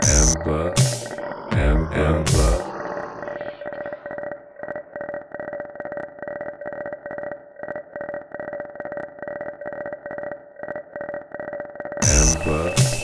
Amber, Am Amber. Amber.